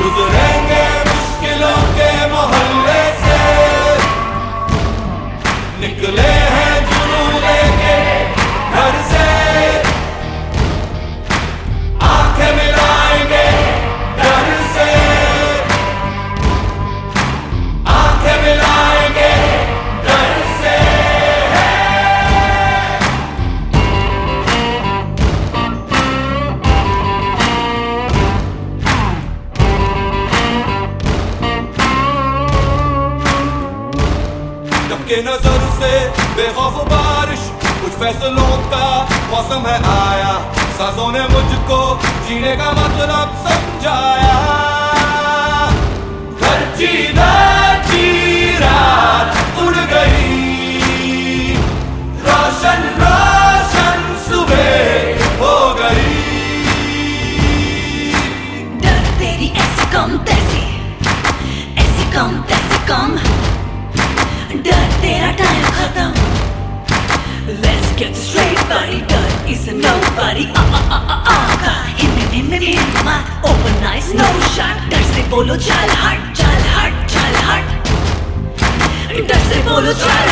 गुजरेंगे मुश्किलों के मोहल्ले से। निकले हैं टपके नज़र से बेखौफ बारिश कुछ फैसलों का मौसम है आया। सासों ने मुझको जीने का मतलब समझाया। Get this straight Body done is a nobody Ah ah ah ah आ का हिम हिम हिम मत open eyes no shot डर से बोलो chal हट chal हट chal हट डर से बोलो चल